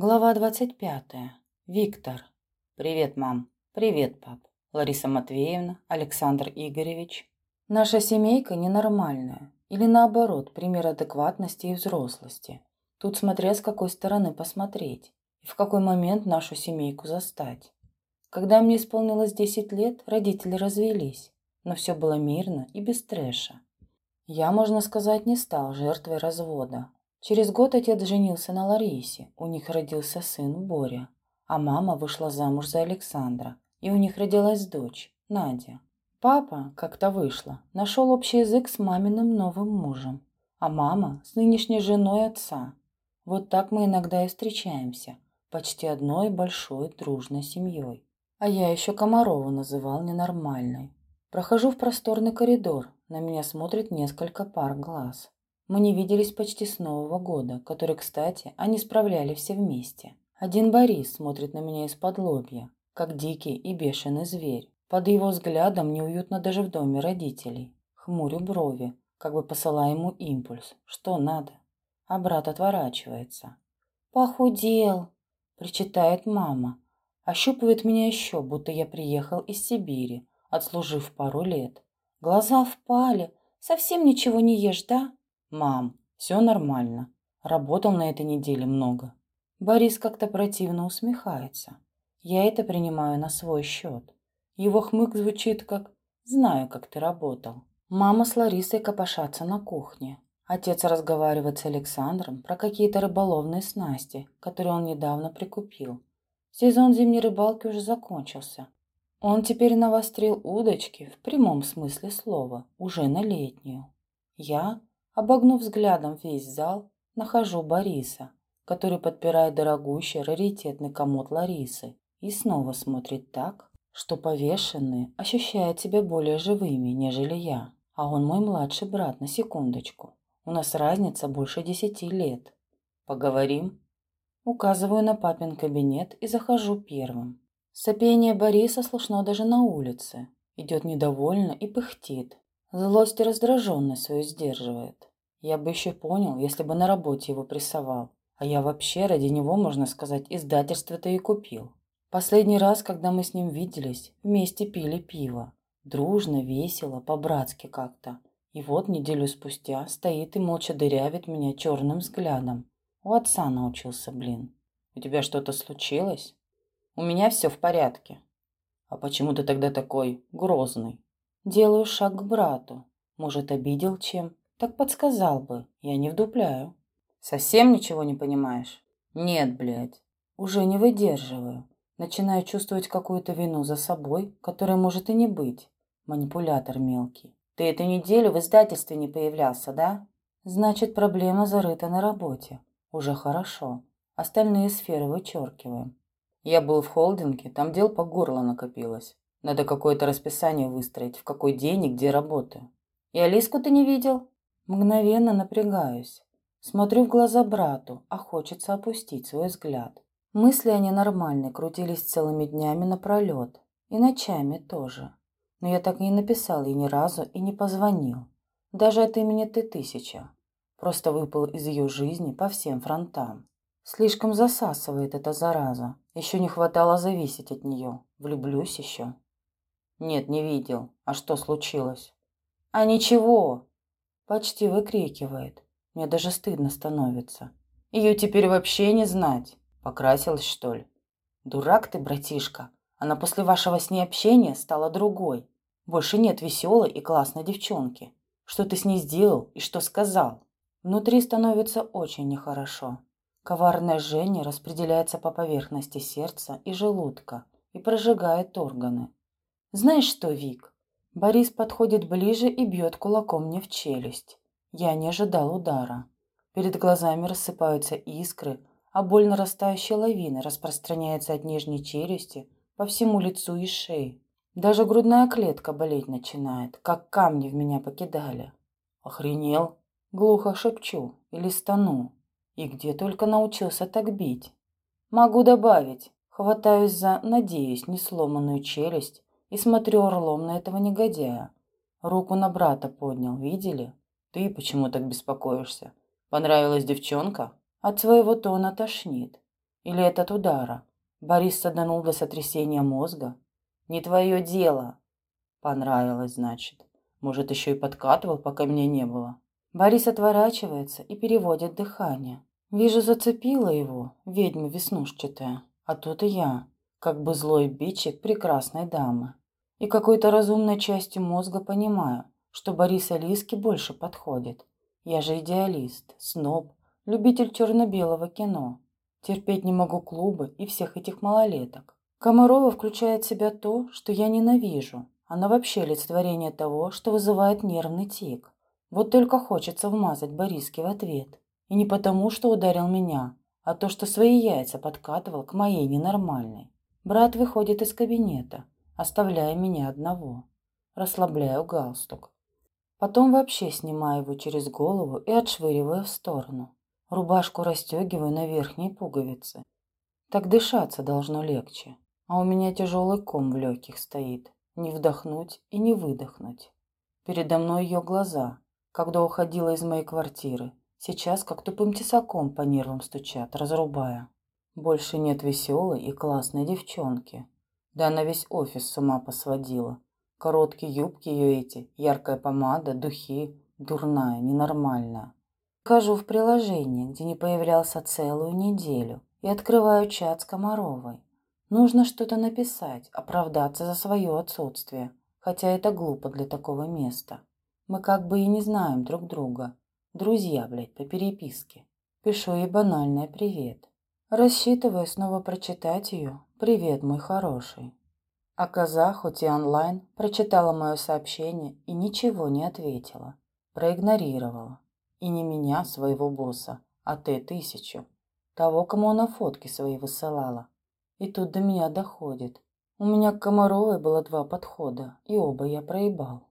Глава 25. Виктор. Привет, мам. Привет, пап. Лариса Матвеевна, Александр Игоревич. Наша семейка ненормальная. Или наоборот, пример адекватности и взрослости. Тут смотря с какой стороны посмотреть. И в какой момент нашу семейку застать. Когда мне исполнилось 10 лет, родители развелись. Но все было мирно и без трэша. Я, можно сказать, не стал жертвой развода, Через год отец женился на Ларисе, у них родился сын Боря, а мама вышла замуж за Александра, и у них родилась дочь, Надя. Папа, как-то вышло, нашел общий язык с маминым новым мужем, а мама с нынешней женой отца. Вот так мы иногда и встречаемся, почти одной большой дружной семьей. А я еще Комарову называл ненормальной. Прохожу в просторный коридор, на меня смотрит несколько пар глаз. Мы не виделись почти с Нового года, который, кстати, они справляли все вместе. Один Борис смотрит на меня из-под лобья, как дикий и бешеный зверь. Под его взглядом неуютно даже в доме родителей. Хмурю брови, как бы посылая ему импульс. Что надо? А брат отворачивается. «Похудел!» – причитает мама. Ощупывает меня еще, будто я приехал из Сибири, отслужив пару лет. Глаза впали. Совсем ничего не ешь, да? «Мам, все нормально. Работал на этой неделе много». Борис как-то противно усмехается. Я это принимаю на свой счет. Его хмык звучит как «Знаю, как ты работал». Мама с Ларисой копошатся на кухне. Отец разговаривает с Александром про какие-то рыболовные снасти, которые он недавно прикупил. Сезон зимней рыбалки уже закончился. Он теперь навострил удочки в прямом смысле слова, уже на летнюю. Я Обогнув взглядом весь зал, нахожу Бориса, который подпирает дорогущий раритетный комод Ларисы и снова смотрит так, что повешенные ощущают себя более живыми, нежели я. А он мой младший брат, на секундочку. У нас разница больше десяти лет. Поговорим? Указываю на папин кабинет и захожу первым. Сопение Бориса слышно даже на улице. Идет недовольно и пыхтит. Злость и раздраженность свою сдерживает. Я бы еще понял, если бы на работе его прессовал. А я вообще ради него, можно сказать, издательство-то и купил. Последний раз, когда мы с ним виделись, вместе пили пиво. Дружно, весело, по-братски как-то. И вот неделю спустя стоит и молча дырявит меня черным взглядом. У отца научился, блин. У тебя что-то случилось? У меня все в порядке. А почему ты тогда такой грозный? Делаю шаг к брату. Может, обидел чем? Так подсказал бы. Я не вдупляю. Совсем ничего не понимаешь? Нет, блядь. Уже не выдерживаю. Начинаю чувствовать какую-то вину за собой, которая может и не быть. Манипулятор мелкий. Ты эту неделю в издательстве не появлялся, да? Значит, проблема зарыта на работе. Уже хорошо. Остальные сферы вычеркиваем. Я был в холдинге, там дел по горло накопилось. Надо какое-то расписание выстроить, в какой день и где работаю. И Алиску ты не видел? Мгновенно напрягаюсь. Смотрю в глаза брату, а хочется опустить свой взгляд. Мысли они нормальные, крутились целыми днями напролет. И ночами тоже. Но я так и не написал ей ни разу и не позвонил. Даже от имени ты тысяча. Просто выпал из ее жизни по всем фронтам. Слишком засасывает эта зараза. Еще не хватало зависеть от нее. Влюблюсь еще. Нет, не видел. А что случилось? А ничего. Почти выкрикивает. Мне даже стыдно становится. Ее теперь вообще не знать. Покрасилась, что ли? Дурак ты, братишка. Она после вашего с ней общения стала другой. Больше нет веселой и классной девчонки. Что ты с ней сделал и что сказал? Внутри становится очень нехорошо. Коварное жжение распределяется по поверхности сердца и желудка и прожигает органы. Знаешь что, Вик, Борис подходит ближе и бьет кулаком мне в челюсть. Я не ожидал удара. Перед глазами рассыпаются искры, а боль нарастающей лавины распространяется от нижней челюсти по всему лицу и шее. Даже грудная клетка болеть начинает, как камни в меня покидали. Охренел? Глухо шепчу или стану. И где только научился так бить. Могу добавить. Хватаюсь за, надеюсь, не сломанную челюсть и смотрю орлом на этого негодяя. Руку на брата поднял, видели? Ты почему так беспокоишься? Понравилась девчонка? От своего тона тошнит. Или это от удара? Борис саданул до сотрясения мозга? Не твое дело. Понравилось, значит. Может, еще и подкатывал, пока меня не было. Борис отворачивается и переводит дыхание. Вижу, зацепила его, ведьма веснушчатая. А тут и я, как бы злой бичик прекрасной дамы. И какой-то разумной частью мозга понимаю, что Борис Алиски больше подходит. Я же идеалист, сноб, любитель черно-белого кино. Терпеть не могу клубы и всех этих малолеток. Комарова включает в себя то, что я ненавижу. Она вообще олицетворение того, что вызывает нервный тик. Вот только хочется вмазать Бориске в ответ. И не потому, что ударил меня, а то, что свои яйца подкатывал к моей ненормальной. Брат выходит из кабинета, оставляя меня одного. Расслабляю галстук. Потом вообще снимаю его через голову и отшвыриваю в сторону. Рубашку расстегиваю на верхней пуговице. Так дышаться должно легче. А у меня тяжелый ком в легких стоит. Не вдохнуть и не выдохнуть. Передо мной ее глаза, когда уходила из моей квартиры. Сейчас как тупым тесаком по нервам стучат, разрубая. Больше нет веселой и классной девчонки. Да она весь офис с ума посводила. Короткие юбки ее эти, яркая помада, духи. Дурная, ненормальная. Хожу в приложение, где не появлялся целую неделю, и открываю чат с Комаровой. Нужно что-то написать, оправдаться за свое отсутствие, хотя это глупо для такого места. Мы как бы и не знаем друг друга. Друзья, блядь, по переписке. Пишу ей банальное «привет». Рассчитываю снова прочитать ее «Привет, мой хороший». А коза, хоть и онлайн, прочитала мое сообщение и ничего не ответила. Проигнорировала. И не меня, своего босса, а Т-1000. Того, кому она фотки свои высылала. И тут до меня доходит. У меня к Комаровой было два подхода, и оба я проебал.